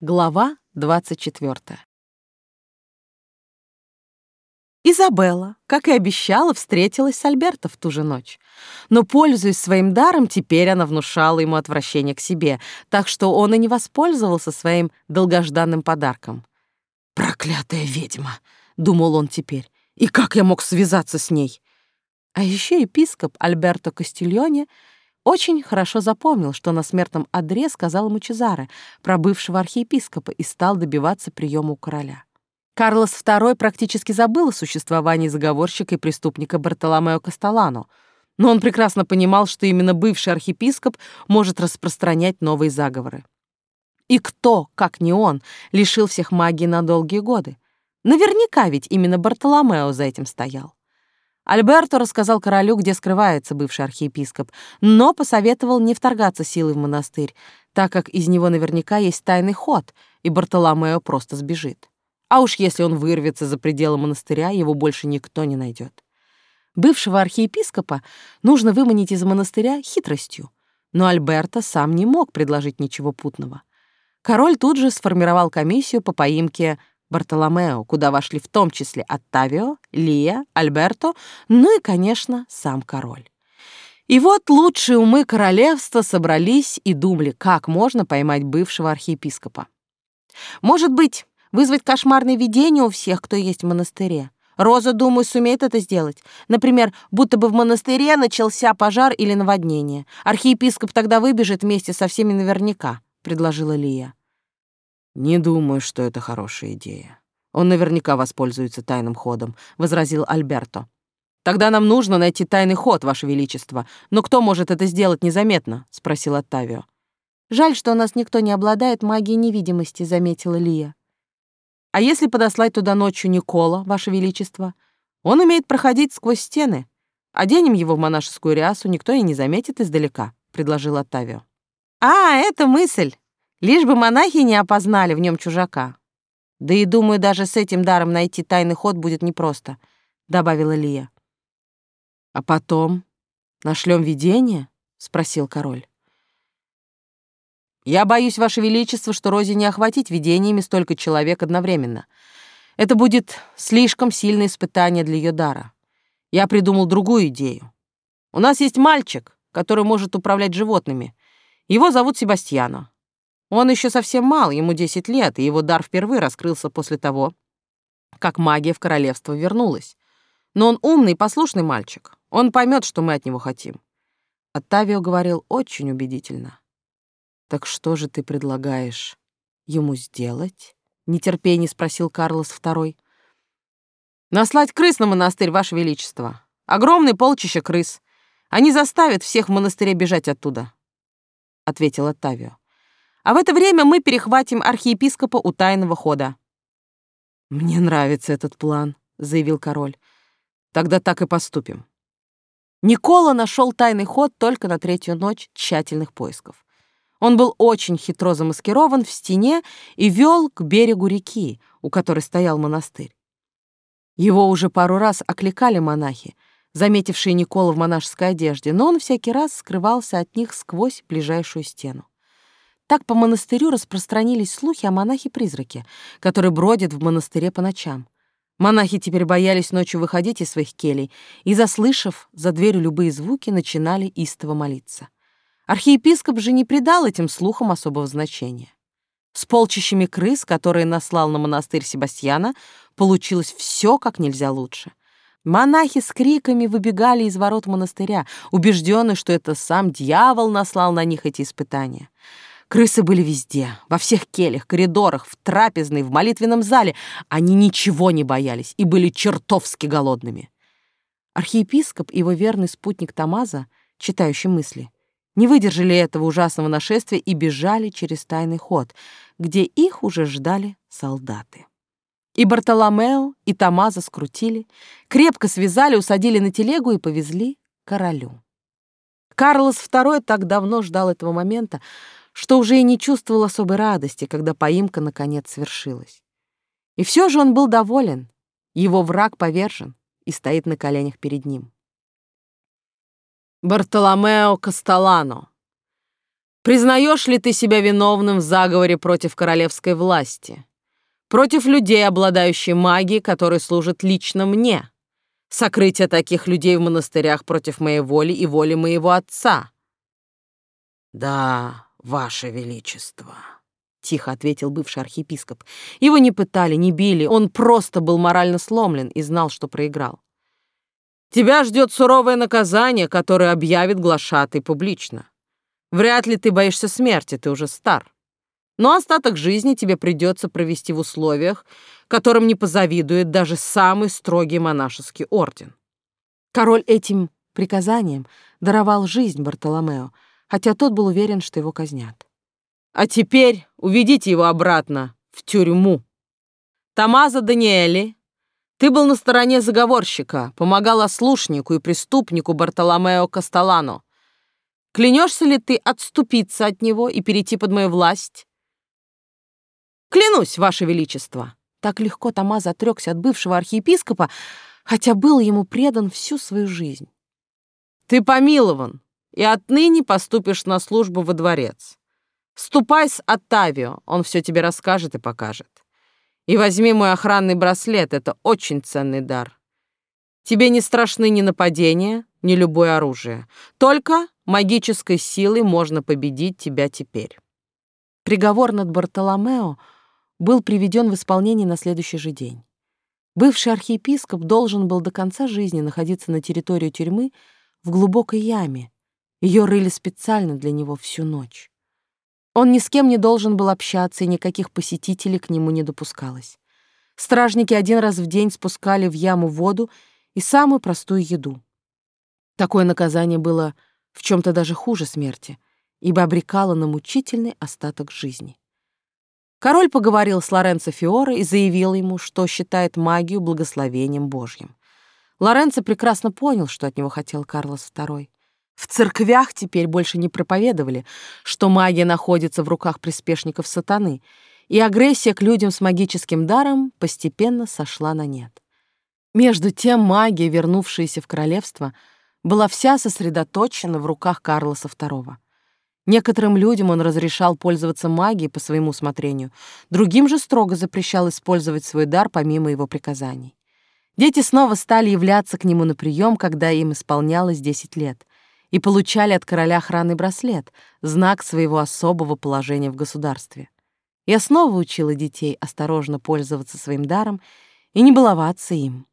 Глава 24. Изабелла, как и обещала, встретилась с Альберто в ту же ночь. Но, пользуясь своим даром, теперь она внушала ему отвращение к себе, так что он и не воспользовался своим долгожданным подарком. «Проклятая ведьма!» — думал он теперь. «И как я мог связаться с ней?» А еще епископ Альберто Кастильоне — очень хорошо запомнил, что на смертном одре сказал ему Чезаре, про бывшего архиепископа, и стал добиваться приема у короля. Карлос II практически забыл о существовании заговорщика и преступника Бартоломео Касталано, но он прекрасно понимал, что именно бывший архиепископ может распространять новые заговоры. И кто, как не он, лишил всех магии на долгие годы? Наверняка ведь именно Бартоломео за этим стоял. Альберто рассказал королю, где скрывается бывший архиепископ, но посоветовал не вторгаться силой в монастырь, так как из него наверняка есть тайный ход, и Бартоломео просто сбежит. А уж если он вырвется за пределы монастыря, его больше никто не найдет. Бывшего архиепископа нужно выманить из монастыря хитростью, но Альберто сам не мог предложить ничего путного. Король тут же сформировал комиссию по поимке Бартоломео, куда вошли в том числе Оттавио, Лия, Альберто, ну и, конечно, сам король. И вот лучшие умы королевства собрались и думали, как можно поймать бывшего архиепископа. Может быть, вызвать кошмарное видение у всех, кто есть в монастыре. Роза, думаю, сумеет это сделать. Например, будто бы в монастыре начался пожар или наводнение. Архиепископ тогда выбежит вместе со всеми наверняка, предложила Лия. «Не думаю, что это хорошая идея. Он наверняка воспользуется тайным ходом», — возразил Альберто. «Тогда нам нужно найти тайный ход, Ваше Величество. Но кто может это сделать незаметно?» — спросил Оттавио. «Жаль, что у нас никто не обладает магией невидимости», — заметила Лия. «А если подослать туда ночью Никола, Ваше Величество? Он умеет проходить сквозь стены. Оденем его в монашескую рясу, никто и не заметит издалека», — предложил Оттавио. «А, это мысль!» Лишь бы монахи не опознали в нем чужака. Да и думаю, даже с этим даром найти тайный ход будет непросто, добавила Лия. А потом нашлем видение? спросил король. Я боюсь, Ваше Величество, что Розе не охватить видениями столько человек одновременно. Это будет слишком сильное испытание для ее дара. Я придумал другую идею. У нас есть мальчик, который может управлять животными. Его зовут Себастьяно. Он еще совсем мал, ему 10 лет, и его дар впервые раскрылся после того, как магия в королевство вернулась. Но он умный и послушный мальчик. Он поймет, что мы от него хотим. Оттавио говорил очень убедительно. «Так что же ты предлагаешь ему сделать?» — нетерпение спросил Карлос II. «Наслать крыс на монастырь, Ваше Величество. Огромный полчища крыс. Они заставят всех в монастыре бежать оттуда», — ответил Оттавио. А в это время мы перехватим архиепископа у тайного хода». «Мне нравится этот план», — заявил король. «Тогда так и поступим». Никола нашел тайный ход только на третью ночь тщательных поисков. Он был очень хитро замаскирован в стене и вел к берегу реки, у которой стоял монастырь. Его уже пару раз окликали монахи, заметившие Никола в монашеской одежде, но он всякий раз скрывался от них сквозь ближайшую стену. Так по монастырю распространились слухи о монахе-призраке, который бродит в монастыре по ночам. Монахи теперь боялись ночью выходить из своих келей и, заслышав за дверью любые звуки, начинали истово молиться. Архиепископ же не придал этим слухам особого значения. С полчищами крыс, которые наслал на монастырь Себастьяна, получилось все как нельзя лучше. Монахи с криками выбегали из ворот монастыря, убежденные, что это сам дьявол наслал на них эти испытания. Крысы были везде, во всех келях, коридорах, в трапезной, в молитвенном зале. Они ничего не боялись и были чертовски голодными. Архиепископ и его верный спутник Тамаза, читающий мысли, не выдержали этого ужасного нашествия и бежали через тайный ход, где их уже ждали солдаты. И Бартоломео, и Тамаза скрутили, крепко связали, усадили на телегу и повезли королю. Карлос II так давно ждал этого момента, что уже и не чувствовал особой радости, когда поимка наконец свершилась. И все же он был доволен. Его враг повержен и стоит на коленях перед ним. Бартоломео Касталано. Признаешь ли ты себя виновным в заговоре против королевской власти? Против людей, обладающих магией, которые служат лично мне? Сокрытие таких людей в монастырях против моей воли и воли моего отца? Да, ваше величество. — тихо ответил бывший архиепископ. Его не пытали, не били, он просто был морально сломлен и знал, что проиграл. «Тебя ждет суровое наказание, которое объявит глашатый публично. Вряд ли ты боишься смерти, ты уже стар. Но остаток жизни тебе придется провести в условиях, которым не позавидует даже самый строгий монашеский орден». Король этим приказанием даровал жизнь Бартоломео, хотя тот был уверен, что его казнят. А теперь уведите его обратно в тюрьму. Тамаза Даниэли, ты был на стороне заговорщика, помогал ослушнику и преступнику Бартоломео Касталано. Клянешься ли ты отступиться от него и перейти под мою власть? Клянусь, Ваше Величество. Так легко Тамаза отрекся от бывшего архиепископа, хотя был ему предан всю свою жизнь. Ты помилован и отныне поступишь на службу во дворец. Ступай с Оттавио, он все тебе расскажет и покажет. И возьми мой охранный браслет, это очень ценный дар. Тебе не страшны ни нападения, ни любое оружие. Только магической силой можно победить тебя теперь. Приговор над Бартоломео был приведен в исполнение на следующий же день. Бывший архиепископ должен был до конца жизни находиться на территории тюрьмы в глубокой яме. Ее рыли специально для него всю ночь. Он ни с кем не должен был общаться, и никаких посетителей к нему не допускалось. Стражники один раз в день спускали в яму воду и самую простую еду. Такое наказание было в чем то даже хуже смерти, ибо обрекало на мучительный остаток жизни. Король поговорил с Лоренцо Фиоре и заявил ему, что считает магию благословением Божьим. Лоренцо прекрасно понял, что от него хотел Карлос II. В церквях теперь больше не проповедовали, что магия находится в руках приспешников сатаны, и агрессия к людям с магическим даром постепенно сошла на нет. Между тем магия, вернувшаяся в королевство, была вся сосредоточена в руках Карлоса II. Некоторым людям он разрешал пользоваться магией по своему усмотрению, другим же строго запрещал использовать свой дар помимо его приказаний. Дети снова стали являться к нему на прием, когда им исполнялось 10 лет и получали от короля охранный браслет, знак своего особого положения в государстве. Я снова учила детей осторожно пользоваться своим даром и не баловаться им.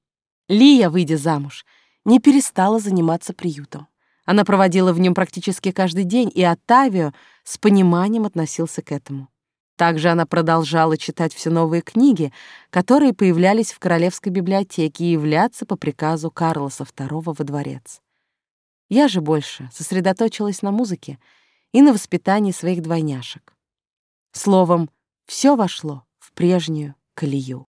Лия, выйдя замуж, не перестала заниматься приютом. Она проводила в нем практически каждый день, и Оттавио с пониманием относился к этому. Также она продолжала читать все новые книги, которые появлялись в Королевской библиотеке и являться по приказу Карлоса II во дворец. Я же больше сосредоточилась на музыке и на воспитании своих двойняшек. Словом, все вошло в прежнюю колею.